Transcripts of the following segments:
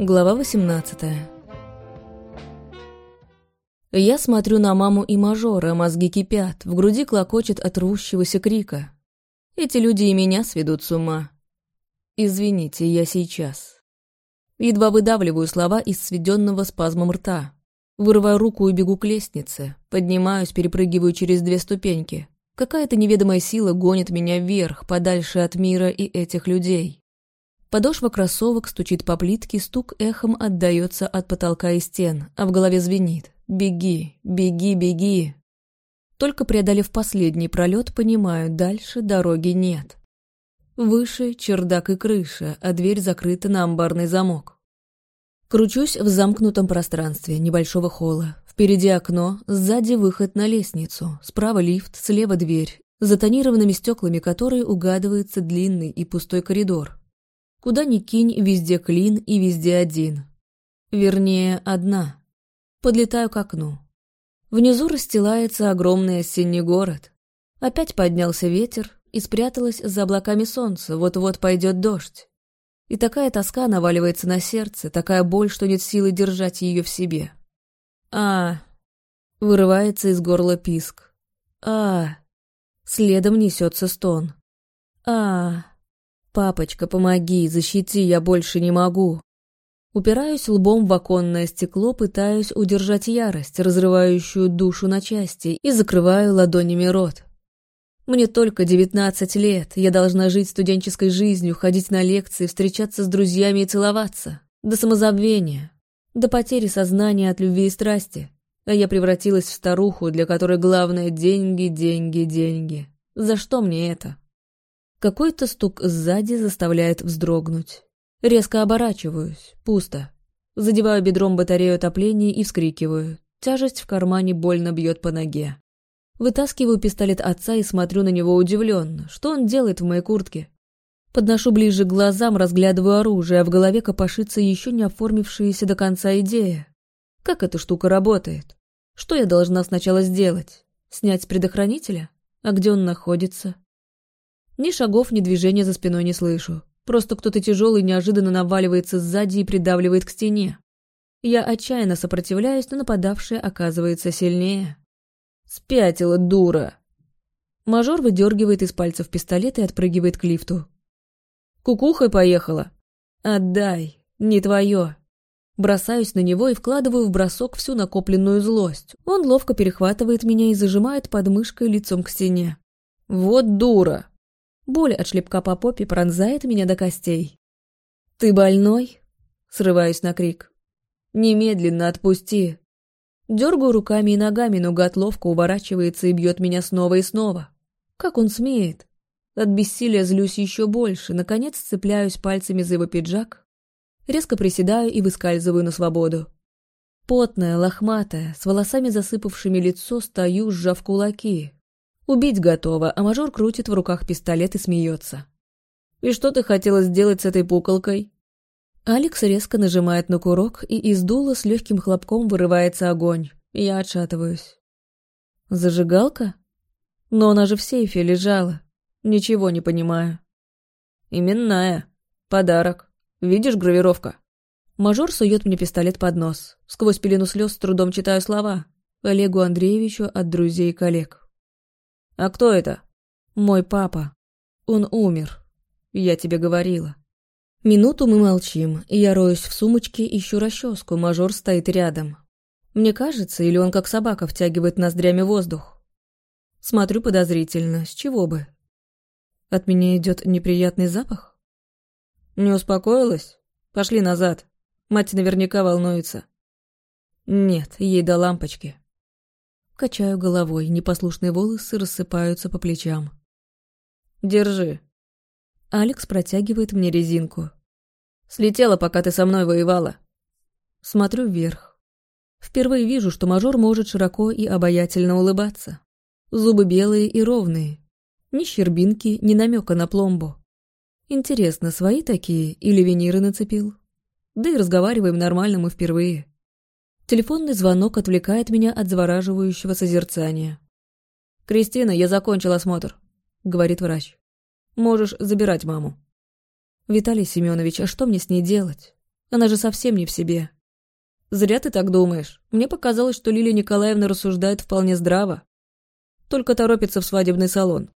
Глава 18 Я смотрю на маму и мажора, мозги кипят, в груди клокочет от рвущегося крика. Эти люди и меня сведут с ума. Извините, я сейчас. Едва выдавливаю слова из сведенного спазмом рта. Вырываю руку и бегу к лестнице. Поднимаюсь, перепрыгиваю через две ступеньки. Какая-то неведомая сила гонит меня вверх, подальше от мира и этих людей. Подошва кроссовок стучит по плитке, стук эхом отдается от потолка и стен, а в голове звенит. «Беги, беги, беги!» Только преодолев последний пролет, понимаю, дальше дороги нет. Выше чердак и крыша, а дверь закрыта на амбарный замок. Кручусь в замкнутом пространстве небольшого холла. Впереди окно, сзади выход на лестницу, справа лифт, слева дверь, за тонированными стеклами которой угадывается длинный и пустой коридор. Куда ни кинь, везде клин и везде один. Вернее, одна. Подлетаю к окну. Внизу расстилается огромный осенний город. Опять поднялся ветер, и спряталась за облаками солнца, вот-вот пойдет дождь. И такая тоска наваливается на сердце, такая боль, что нет силы держать ее в себе. а Вырывается из горла писк. а Следом несется стон. а «Папочка, помоги, защити, я больше не могу». Упираюсь лбом в оконное стекло, пытаюсь удержать ярость, разрывающую душу на части, и закрываю ладонями рот. Мне только девятнадцать лет, я должна жить студенческой жизнью, ходить на лекции, встречаться с друзьями и целоваться. До самозабвения, до потери сознания от любви и страсти. А я превратилась в старуху, для которой главное деньги, деньги, деньги. За что мне это? Какой-то стук сзади заставляет вздрогнуть. Резко оборачиваюсь. Пусто. Задеваю бедром батарею отопления и вскрикиваю. Тяжесть в кармане больно бьет по ноге. Вытаскиваю пистолет отца и смотрю на него удивленно. Что он делает в моей куртке? Подношу ближе к глазам, разглядываю оружие, а в голове копошится еще не оформившаяся до конца идея. Как эта штука работает? Что я должна сначала сделать? Снять с предохранителя? А где он находится? Ни шагов, ни движения за спиной не слышу. Просто кто-то тяжелый неожиданно наваливается сзади и придавливает к стене. Я отчаянно сопротивляюсь, но нападавшая оказывается сильнее. «Спятила, дура!» Мажор выдергивает из пальцев пистолет и отпрыгивает к лифту. «Кукухой поехала?» «Отдай, не твое!» Бросаюсь на него и вкладываю в бросок всю накопленную злость. Он ловко перехватывает меня и зажимает подмышкой лицом к стене. «Вот дура!» Боль от шлепка по попе пронзает меня до костей. «Ты больной?» Срываюсь на крик. «Немедленно отпусти!» Дергаю руками и ногами, но гад ловко уворачивается и бьет меня снова и снова. Как он смеет? От бессилия злюсь еще больше, наконец цепляюсь пальцами за его пиджак, резко приседаю и выскальзываю на свободу. Потная, лохматая, с волосами засыпавшими лицо, стою, сжав кулаки, Убить готова, а мажор крутит в руках пистолет и смеется. «И что ты хотела сделать с этой пуколкой?» Алекс резко нажимает на курок, и из дула с легким хлопком вырывается огонь. Я отшатываюсь. «Зажигалка? Но она же в сейфе лежала. Ничего не понимаю». «Именная. Подарок. Видишь гравировка?» Мажор сует мне пистолет под нос. Сквозь пелену слез с трудом читаю слова. Олегу Андреевичу от друзей и коллег. «А кто это?» «Мой папа. Он умер. Я тебе говорила». Минуту мы молчим, и я роюсь в сумочке, ищу расческу, мажор стоит рядом. Мне кажется, или он как собака втягивает ноздрями воздух. Смотрю подозрительно, с чего бы? От меня идет неприятный запах? Не успокоилась? Пошли назад. Мать наверняка волнуется. Нет, ей до лампочки. Качаю головой, непослушные волосы рассыпаются по плечам. «Держи». Алекс протягивает мне резинку. «Слетела, пока ты со мной воевала». Смотрю вверх. Впервые вижу, что мажор может широко и обаятельно улыбаться. Зубы белые и ровные. Ни щербинки, ни намека на пломбу. Интересно, свои такие или виниры нацепил? Да и разговариваем нормально мы впервые. Телефонный звонок отвлекает меня от завораживающего созерцания. «Кристина, я закончил осмотр», — говорит врач. «Можешь забирать маму». «Виталий Семенович, а что мне с ней делать? Она же совсем не в себе. Зря ты так думаешь. Мне показалось, что Лилия Николаевна рассуждает вполне здраво. Только торопится в свадебный салон.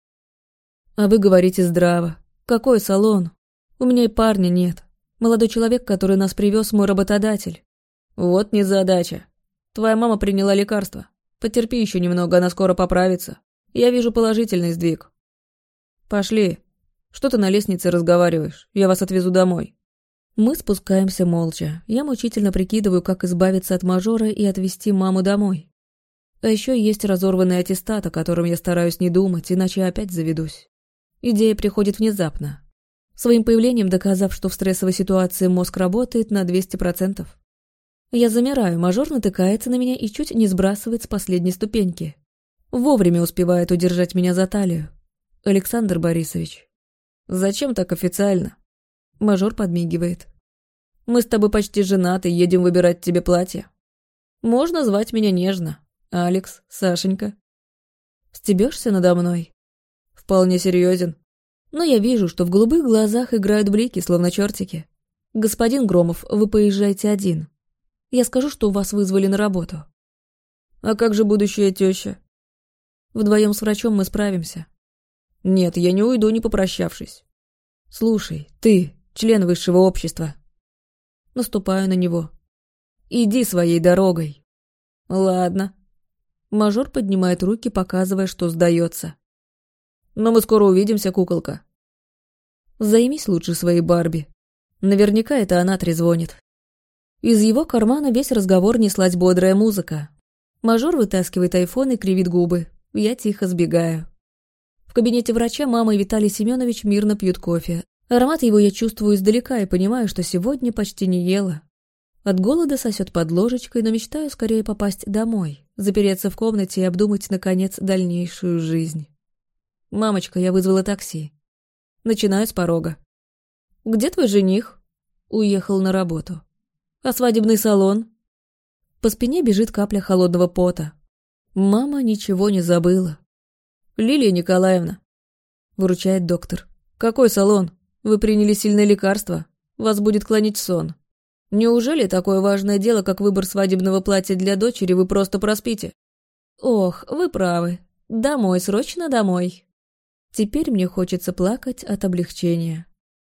А вы говорите здраво. Какой салон? У меня и парня нет. Молодой человек, который нас привез, мой работодатель. Вот незадача. Твоя мама приняла лекарство. Потерпи еще немного, она скоро поправится. Я вижу положительный сдвиг. Пошли. Что ты на лестнице разговариваешь? Я вас отвезу домой. Мы спускаемся молча. Я мучительно прикидываю, как избавиться от мажора и отвезти маму домой. А еще есть разорванный аттестат, о котором я стараюсь не думать, иначе опять заведусь. Идея приходит внезапно. Своим появлением доказав, что в стрессовой ситуации мозг работает на 200%. Я замираю, мажор натыкается на меня и чуть не сбрасывает с последней ступеньки. Вовремя успевает удержать меня за талию. Александр Борисович. Зачем так официально? Мажор подмигивает. Мы с тобой почти женаты, едем выбирать тебе платье. Можно звать меня нежно. Алекс, Сашенька. Стебешься надо мной? Вполне серьезен. Но я вижу, что в голубых глазах играют блики, словно чертики. Господин Громов, вы поезжайте один. Я скажу, что вас вызвали на работу. А как же будущая теща? Вдвоем с врачом мы справимся. Нет, я не уйду, не попрощавшись. Слушай, ты, член высшего общества. Наступаю на него. Иди своей дорогой. Ладно. Мажор поднимает руки, показывая, что сдается. Но мы скоро увидимся, куколка. Займись лучше своей Барби. Наверняка это она трезвонит. Из его кармана весь разговор неслась бодрая музыка. Мажор вытаскивает айфон и кривит губы. Я тихо сбегаю. В кабинете врача мама и Виталий Семенович мирно пьют кофе. Аромат его я чувствую издалека и понимаю, что сегодня почти не ела. От голода сосет под ложечкой, но мечтаю скорее попасть домой, запереться в комнате и обдумать, наконец, дальнейшую жизнь. «Мамочка, я вызвала такси». Начинаю с порога. «Где твой жених?» Уехал на работу. А свадебный салон? По спине бежит капля холодного пота. Мама ничего не забыла. Лилия Николаевна. Выручает доктор. Какой салон? Вы приняли сильное лекарство. Вас будет клонить сон. Неужели такое важное дело, как выбор свадебного платья для дочери, вы просто проспите? Ох, вы правы. Домой, срочно домой. Теперь мне хочется плакать от облегчения.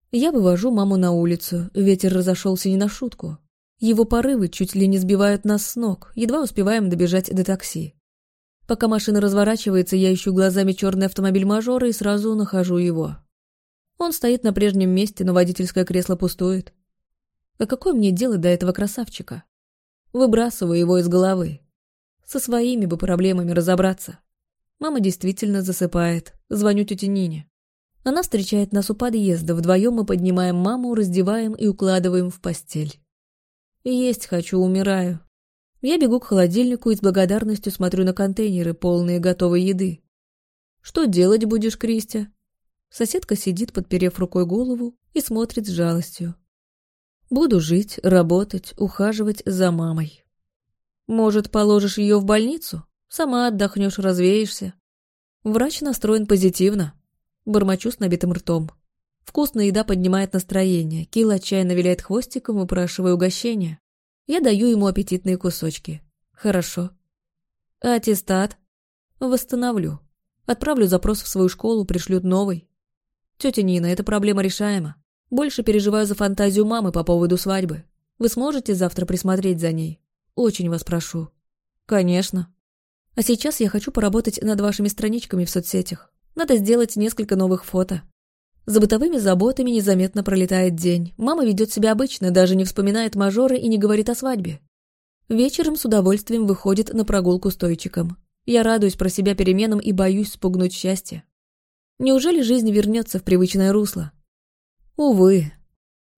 Я вывожу маму на улицу, ветер разошелся не на шутку. Его порывы чуть ли не сбивают нас с ног, едва успеваем добежать до такси. Пока машина разворачивается, я ищу глазами черный автомобиль мажора и сразу нахожу его. Он стоит на прежнем месте, но водительское кресло пустует. А какое мне дело до этого красавчика? Выбрасываю его из головы. Со своими бы проблемами разобраться. Мама действительно засыпает. Звоню тете Нине. Она встречает нас у подъезда. Вдвоем мы поднимаем маму, раздеваем и укладываем в постель. Есть хочу, умираю. Я бегу к холодильнику и с благодарностью смотрю на контейнеры, полные готовой еды. Что делать будешь, Кристи? Соседка сидит, подперев рукой голову, и смотрит с жалостью. Буду жить, работать, ухаживать за мамой. Может, положишь ее в больницу? Сама отдохнешь, развеешься. Врач настроен позитивно. Бормочу с набитым ртом. Вкусная еда поднимает настроение. Килл отчаянно виляет хвостиком, упрашивая угощения. Я даю ему аппетитные кусочки. Хорошо. аттестат? Восстановлю. Отправлю запрос в свою школу, пришлют новый. Тетя Нина, эта проблема решаема. Больше переживаю за фантазию мамы по поводу свадьбы. Вы сможете завтра присмотреть за ней? Очень вас прошу. Конечно. А сейчас я хочу поработать над вашими страничками в соцсетях. Надо сделать несколько новых фото. За бытовыми заботами незаметно пролетает день. Мама ведет себя обычно, даже не вспоминает мажоры и не говорит о свадьбе. Вечером с удовольствием выходит на прогулку с Тойчиком. Я радуюсь про себя переменам и боюсь спугнуть счастье. Неужели жизнь вернется в привычное русло? Увы.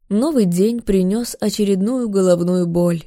Новый день принес очередную головную боль.